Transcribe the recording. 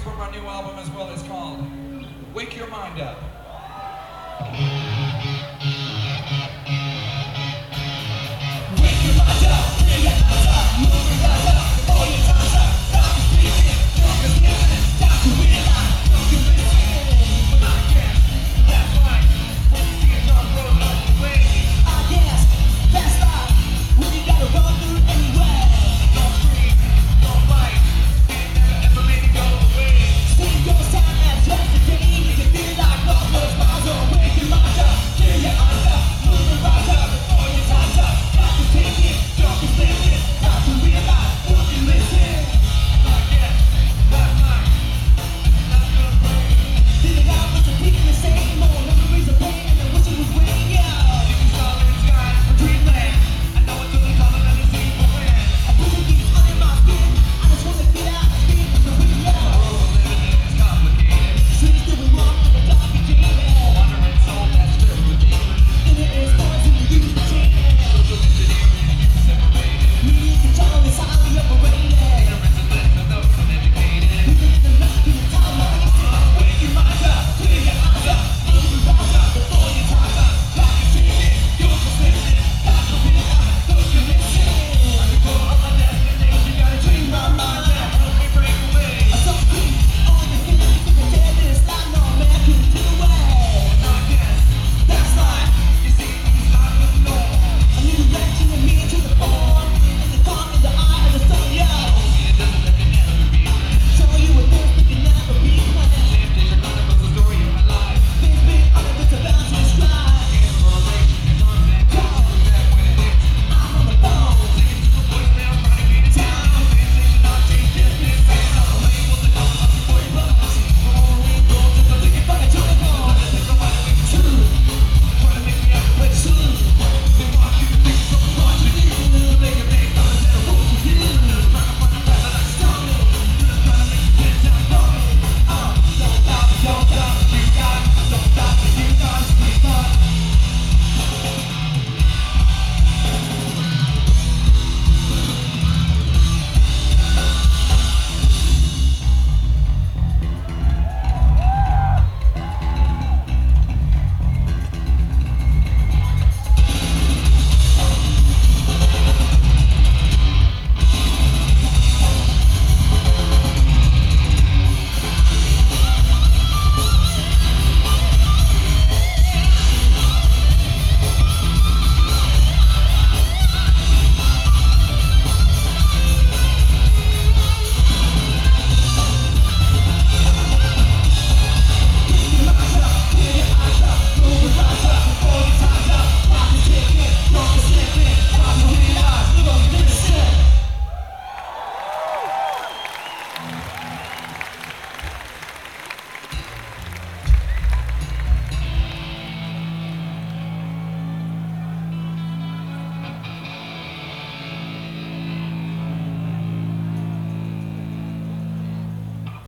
from our new album as well. It's called Wake Your Mind Up.